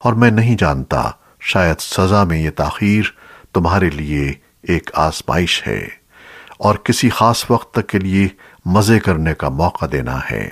اور میں نہیں جانتا شاید سزا میں یہ تاخیر تمہارے لیے ایک آزمائش ہے اور کسی خاص وقت تک کے لیے مزے کرنے کا موقع دینا ہے۔